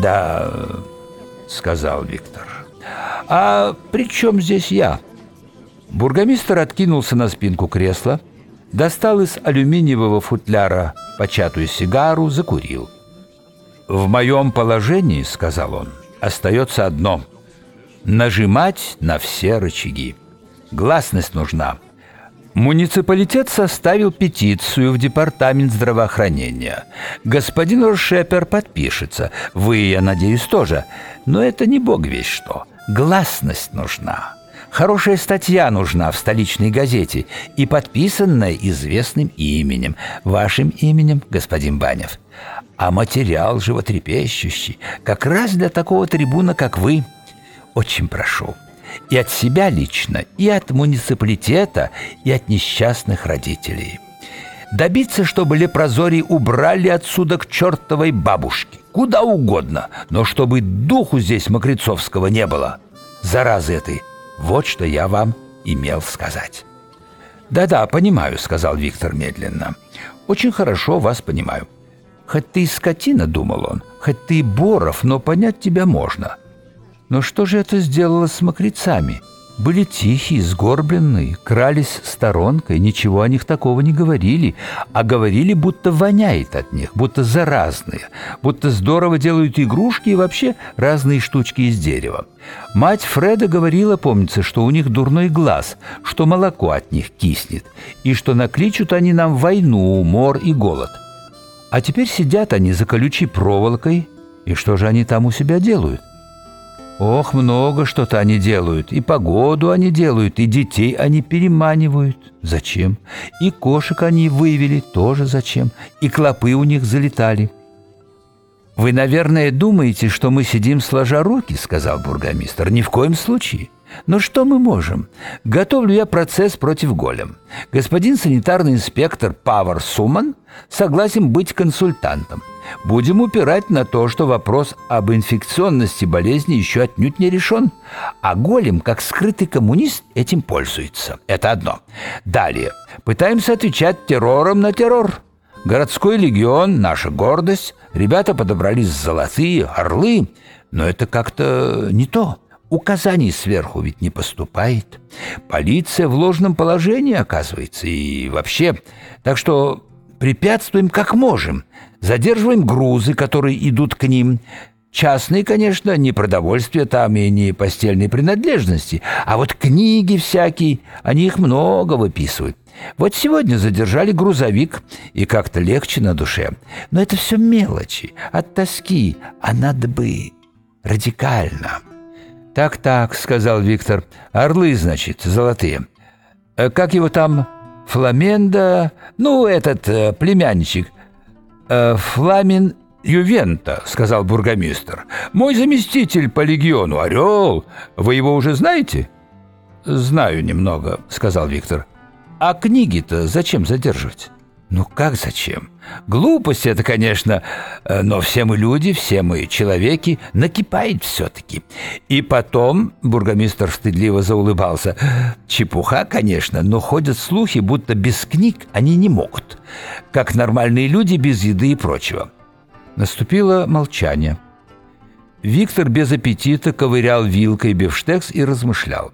«Да», — сказал Виктор. «А при чем здесь я?» Бургомистр откинулся на спинку кресла, достал из алюминиевого футляра початую сигару, закурил. «В моем положении, — сказал он, — остается одно — нажимать на все рычаги. Гласность нужна — Муниципалитет составил петицию в Департамент здравоохранения. Господин Рушепер подпишется. Вы, я надеюсь, тоже. Но это не бог весь что. Гласность нужна. Хорошая статья нужна в столичной газете и подписанная известным именем, вашим именем, господин Банев. А материал животрепещущий, как раз для такого трибуна, как вы. Очень прошу, и от себя лично, и от муниципалитета, и от несчастных родителей. Добиться, чтобы лепрозорий убрали отсюда к чертовой бабушке. Куда угодно, но чтобы духу здесь Мокрицовского не было. Заразы этой. Вот что я вам имел сказать. «Да-да, понимаю», — сказал Виктор медленно. «Очень хорошо вас понимаю. Хоть ты и скотина, — думал он, — хоть ты и Боров, но понять тебя можно. Но что же это сделало с мокрецами? Были тихие, сгорбленные, крались сторонкой, ничего о них такого не говорили, а говорили, будто воняет от них, будто заразные, будто здорово делают игрушки и вообще разные штучки из дерева. Мать Фреда говорила, помнится, что у них дурной глаз, что молоко от них киснет, и что накличут они нам войну, мор и голод. А теперь сидят они за колючей проволокой, и что же они там у себя делают? Ох, много что-то они делают. И погоду они делают, и детей они переманивают. Зачем? И кошек они вывели, тоже зачем? И клопы у них залетали. «Вы, наверное, думаете, что мы сидим сложа руки», — сказал бургомистр. «Ни в коем случае. Но что мы можем? Готовлю я процесс против голем. Господин санитарный инспектор Павар Суман согласен быть консультантом. Будем упирать на то, что вопрос об инфекционности болезни еще отнюдь не решен, а голем, как скрытый коммунист, этим пользуется. Это одно. Далее. Пытаемся отвечать террором на террор. Городской легион – наша гордость. Ребята подобрались золотые орлы, но это как-то не то. Указаний сверху ведь не поступает. Полиция в ложном положении оказывается и вообще. Так что препятствуем как можем. Задерживаем грузы, которые идут к ним. Частные, конечно, не продовольствие там и не постельные принадлежности, а вот книги всякие, они их много выписывают. Вот сегодня задержали грузовик, и как-то легче на душе. Но это все мелочи, от тоски, а надо бы радикально. «Так-так», — сказал Виктор, — «орлы, значит, золотые. Э, как его там Фламенда, ну, этот э, племянничек, э, Фламин Ювента, сказал бургомистр. Мой заместитель по легиону, Орел. Вы его уже знаете? Знаю немного, сказал Виктор. А книги-то зачем задерживать? Ну как зачем? Глупость это, конечно, э, но все мы люди, все мы человеки, накипает все-таки. И потом, бургомистр стыдливо заулыбался, чепуха, конечно, но ходят слухи, будто без книг они не могут, как нормальные люди без еды и прочего. Наступило молчание. Виктор без аппетита ковырял вилкой бифштекс и размышлял.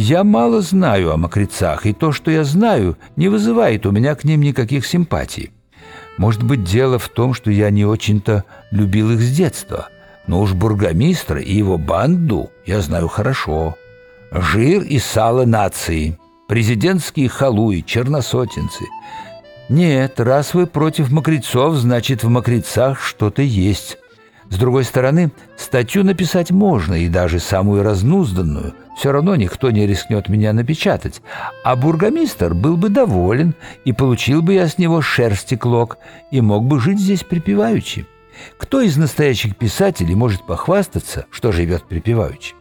Я мало знаю о мокрецах, и то, что я знаю, не вызывает у меня к ним никаких симпатий. Может быть, дело в том, что я не очень-то любил их с детства, но уж бургомистра и его банду я знаю хорошо. Жир и сало нации, президентские халуи, черносотенцы. Нет, раз вы против мокрецов, значит, в мокрецах что-то есть. С другой стороны, статью написать можно, и даже самую разнузданную. Все равно никто не рискнет меня напечатать. А бургомистр был бы доволен, и получил бы я с него шерсти клок, и мог бы жить здесь припеваючи. Кто из настоящих писателей может похвастаться, что живет припеваючи?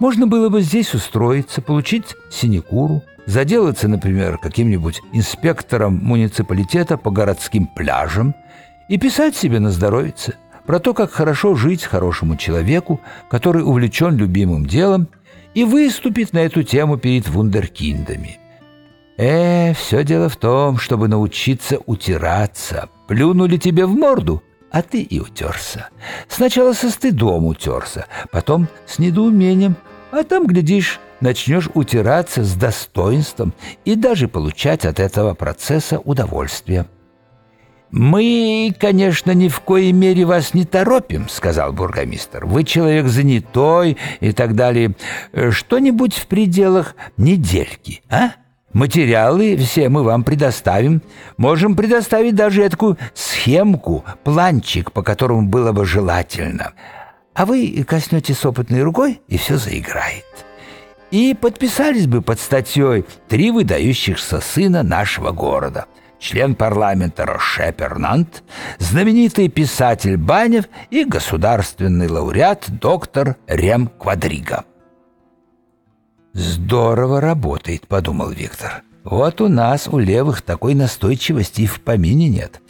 Можно было бы здесь устроиться, получить синекуру, заделаться, например, каким-нибудь инспектором муниципалитета по городским пляжам и писать себе на здоровице – про то, как хорошо жить хорошему человеку, который увлечен любимым делом, и выступит на эту тему перед вундеркиндами. Э, все дело в том, чтобы научиться утираться. Плюнули тебе в морду, а ты и утерся. Сначала со стыдом утерся, потом с недоумением, а там, глядишь, начнешь утираться с достоинством и даже получать от этого процесса удовольствие. «Мы, конечно, ни в коей мере вас не торопим», — сказал бургомистр. «Вы человек занятой и так далее. Что-нибудь в пределах недельки, а? Материалы все мы вам предоставим. Можем предоставить даже такую схемку, планчик, по которому было бы желательно. А вы коснетесь опытной рукой, и все заиграет» и подписались бы под статьей «Три выдающихся сына нашего города» член парламента Роше Пернант, знаменитый писатель Банев и государственный лауреат доктор Рем Квадрига. «Здорово работает», — подумал Виктор. Вот у нас, у левых, такой настойчивости и в помине нет.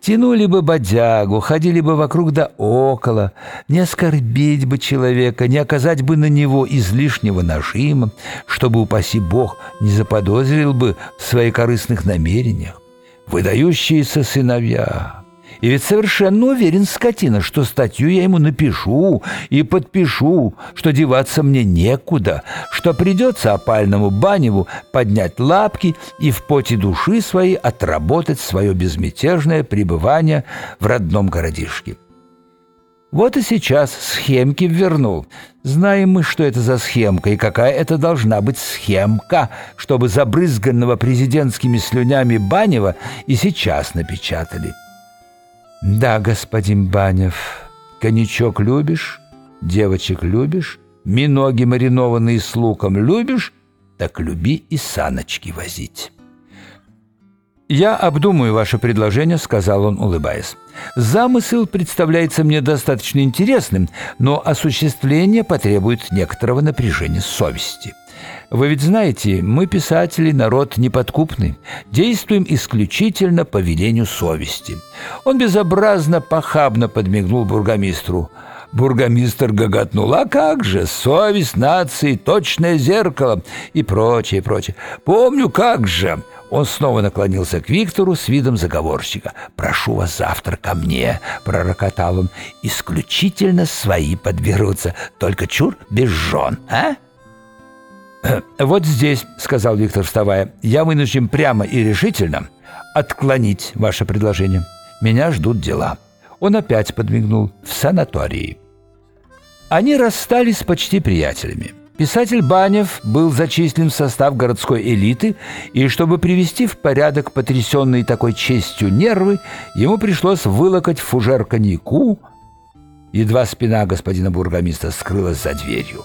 Тянули бы бодягу, ходили бы вокруг да около, не оскорбить бы человека, не оказать бы на него излишнего нажима, чтобы, упаси Бог, не заподозрил бы в своих корыстных намерениях. Выдающиеся сыновья, и ведь совершенно уверен, скотина, что статью я ему напишу и подпишу, что деваться мне некуда, что придется опальному Баневу поднять лапки и в поте души своей отработать свое безмятежное пребывание в родном городишке. Вот и сейчас схемки ввернул. Знаем мы, что это за схемка и какая это должна быть схемка, чтобы забрызганного президентскими слюнями Банева и сейчас напечатали. «Да, господин Банев, коньячок любишь, девочек любишь, миноги маринованные с луком любишь, так люби и саночки возить». «Я обдумаю ваше предложение», — сказал он, улыбаясь. «Замысел представляется мне достаточно интересным, но осуществление потребует некоторого напряжения совести». Вы ведь знаете, мы, писатели, народ неподкупный, действуем исключительно по велению совести. Он безобразно, похабно подмигнул бургомистру. Бургомистр гоготнул. «А как же, совесть нации, точное зеркало» и прочее, прочее. «Помню, как же!» Он снова наклонился к Виктору с видом заговорщика. «Прошу вас завтра ко мне», — пророкотал он. «Исключительно свои подберутся, только чур без жен, а?» «Вот здесь», — сказал Виктор, вставая, — «я вынужден прямо и решительно отклонить ваше предложение. Меня ждут дела». Он опять подмигнул в санатории. Они расстались почти приятелями. Писатель Банев был зачислен в состав городской элиты, и чтобы привести в порядок потрясенные такой честью нервы, ему пришлось вылокать фужер коньяку, едва спина господина бургомиста скрылась за дверью.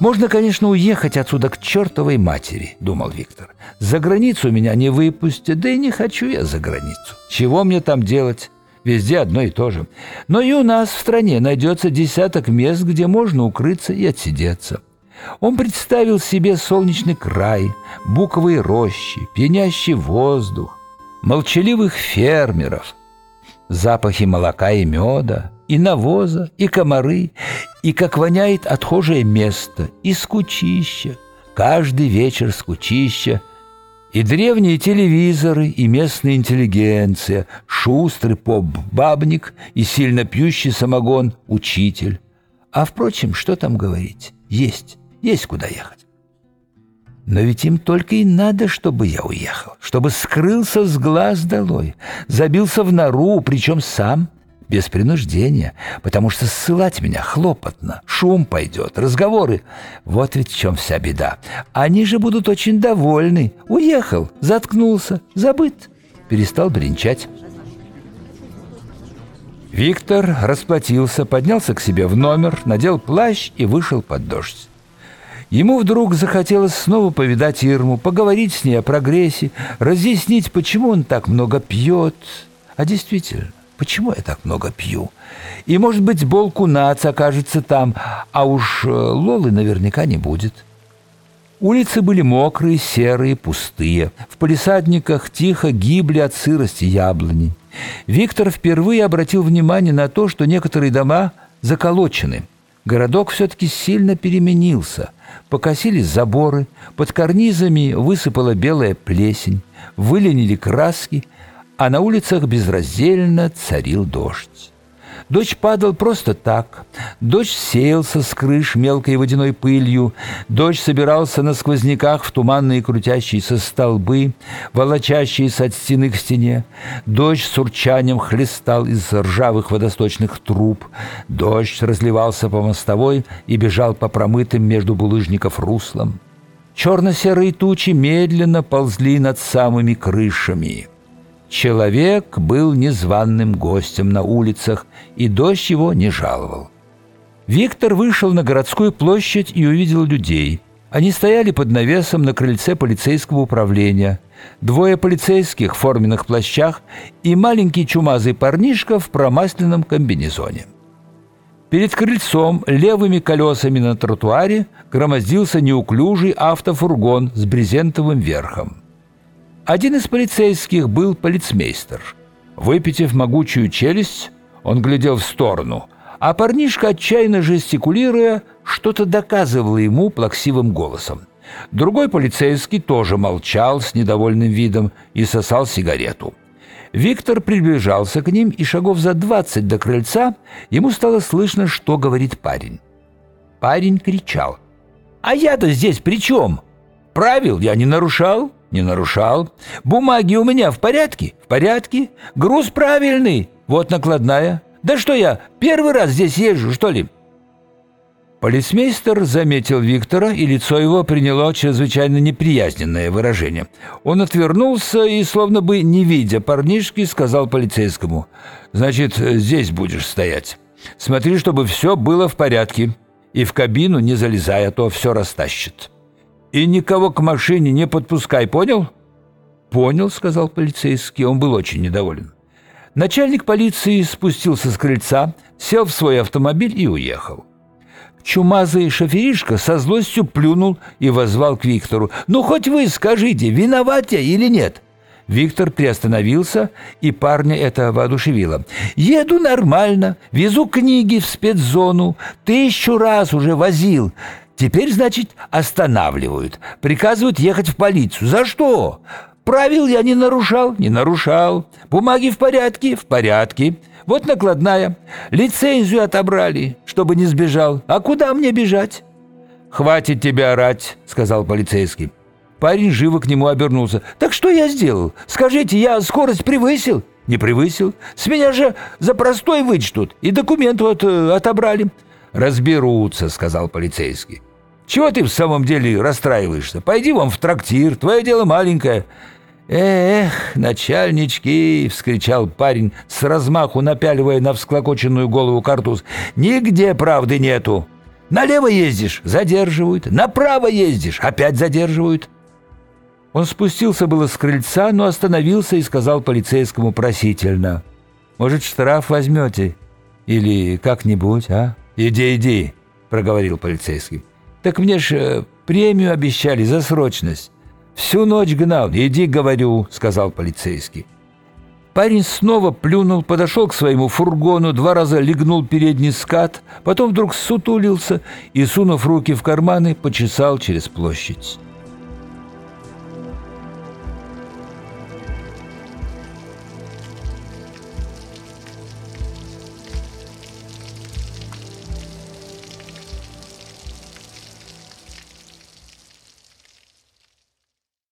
«Можно, конечно, уехать отсюда к чертовой матери», — думал Виктор. «За границу меня не выпустят, да и не хочу я за границу. Чего мне там делать? Везде одно и то же. Но и у нас в стране найдется десяток мест, где можно укрыться и отсидеться». Он представил себе солнечный край, буковые рощи, пьянящий воздух, молчаливых фермеров, запахи молока и меда, и навоза, и комары, и как воняет отхожее место, и скучища, каждый вечер скучища, и древние телевизоры, и местная интеллигенция, шустрый поп-бабник и сильно пьющий самогон учитель. А, впрочем, что там говорить? Есть, есть куда ехать. Но ведь им только и надо, чтобы я уехал, чтобы скрылся с глаз долой, забился в нору, причем сам, без принуждения, потому что ссылать меня хлопотно, шум пойдет, разговоры. Вот ведь в чем вся беда. Они же будут очень довольны. Уехал, заткнулся, забыт, перестал бренчать. Виктор расплатился, поднялся к себе в номер, надел плащ и вышел под дождь. Ему вдруг захотелось снова повидать Ирму, поговорить с ней о прогрессе, разъяснить, почему он так много пьет. А действительно, почему я так много пью? И, может быть, Болкунац окажется там, а уж э, Лолы наверняка не будет. Улицы были мокрые, серые, пустые. В полисадниках тихо гибли от сырости яблони. Виктор впервые обратил внимание на то, что некоторые дома заколочены. Городок все-таки сильно переменился. Покосились заборы, под карнизами высыпала белая плесень, выленили краски, а на улицах безраздельно царил дождь. Дождь падал просто так. Дождь сеялся с крыш мелкой водяной пылью. Дождь собирался на сквозняках в туманные крутящиеся столбы, волочащиеся от стены к стене. Дождь с урчанием хлестал из ржавых водосточных труб. Дождь разливался по мостовой и бежал по промытым между булыжников руслам. Черно-серые тучи медленно ползли над самыми крышами. Человек был незваным гостем на улицах, и дождь его не жаловал. Виктор вышел на городскую площадь и увидел людей. Они стояли под навесом на крыльце полицейского управления. Двое полицейских в форменных плащах и маленький чумазый парнишка в промасленном комбинезоне. Перед крыльцом левыми колесами на тротуаре громоздился неуклюжий автофургон с брезентовым верхом. Один из полицейских был полицмейстер. Выпитив могучую челюсть, он глядел в сторону, а парнишка, отчаянно жестикулируя, что-то доказывал ему плаксивым голосом. Другой полицейский тоже молчал с недовольным видом и сосал сигарету. Виктор приближался к ним, и шагов за двадцать до крыльца ему стало слышно, что говорит парень. Парень кричал. «А я-то здесь при чем? Правил я не нарушал?» Не нарушал. Бумаги у меня в порядке? В порядке. Груз правильный. Вот накладная. Да что я, первый раз здесь езжу, что ли?» Полицмейстер заметил Виктора, и лицо его приняло чрезвычайно неприязненное выражение. Он отвернулся и, словно бы не видя парнишки, сказал полицейскому, «Значит, здесь будешь стоять. Смотри, чтобы все было в порядке, и в кабину не залезай, а то все растащит». И никого к машине не подпускай, понял? Понял, сказал полицейский, он был очень недоволен. Начальник полиции спустился с крыльца, сел в свой автомобиль и уехал. Чумазый шоферишка со злостью плюнул и возвал к Виктору. «Ну, хоть вы скажите, виноват я или нет?» Виктор приостановился, и парня это воодушевило. «Еду нормально, везу книги в спецзону, тысячу раз уже возил. Теперь, значит, останавливают, приказывают ехать в полицию. За что? Правил я не нарушал? Не нарушал. Бумаги в порядке? В порядке. Вот накладная. Лицензию отобрали, чтобы не сбежал. А куда мне бежать? «Хватит тебя орать», — сказал полицейский. Парень живо к нему обернулся. «Так что я сделал? Скажите, я скорость превысил?» «Не превысил. С меня же за простой вычтут. И документ вот э, отобрали». «Разберутся», — сказал полицейский. Чего ты в самом деле расстраиваешься? Пойди вам в трактир, твое дело маленькое». «Эх, начальнички!» — вскричал парень, с размаху напяливая на всклокоченную голову картуз. «Нигде правды нету! Налево ездишь — задерживают, направо ездишь — опять задерживают!» Он спустился было с крыльца, но остановился и сказал полицейскому просительно. «Может, штраф возьмете? Или как-нибудь, а?» «Иди, иди!» — проговорил полицейский. Так мне ж э, премию обещали за срочность. Всю ночь гнал. Иди, говорю, сказал полицейский. Парень снова плюнул, подошел к своему фургону, два раза легнул передний скат, потом вдруг сутулился и, сунув руки в карманы, почесал через площадь.